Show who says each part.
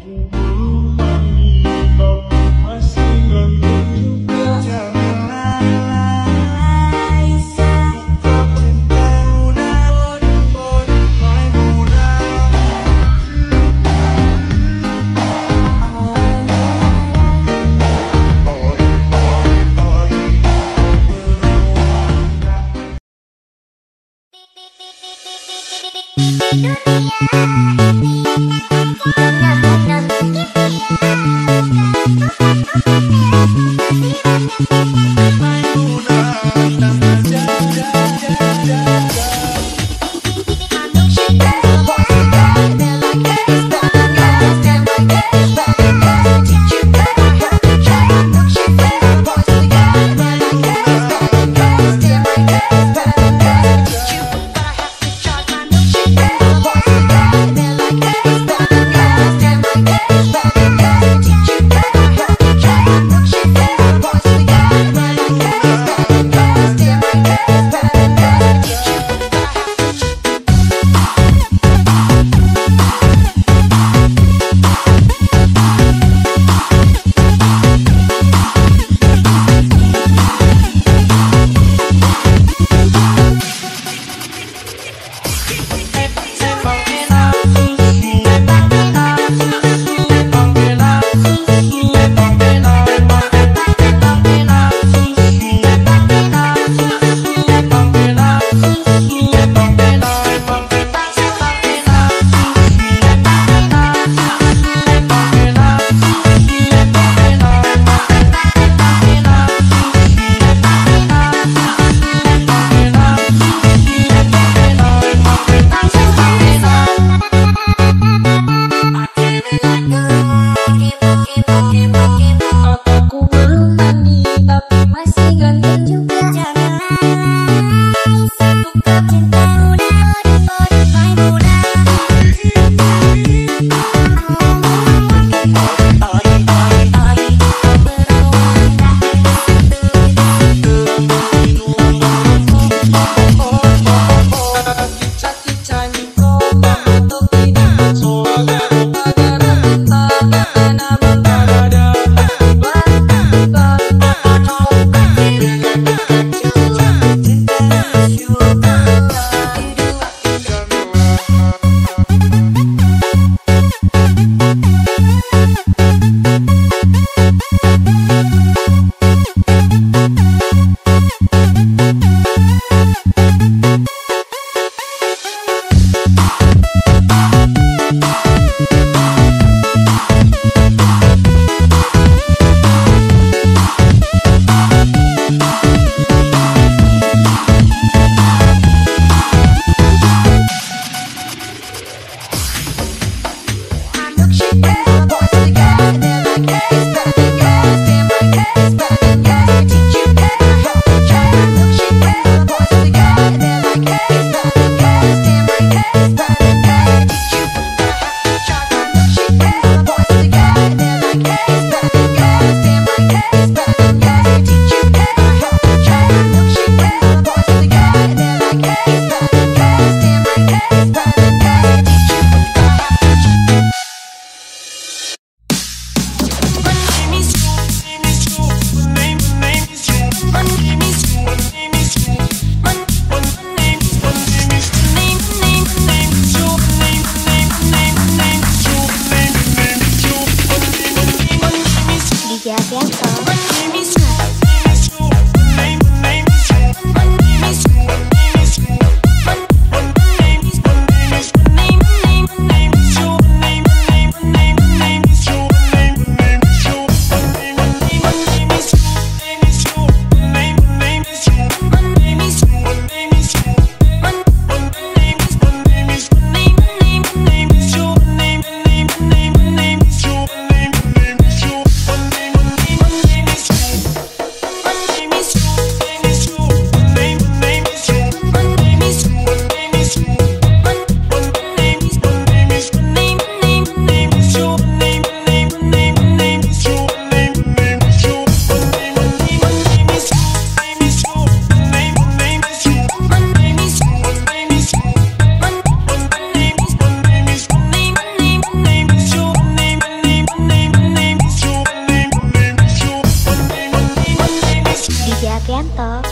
Speaker 1: Dunia ini
Speaker 2: Magenta.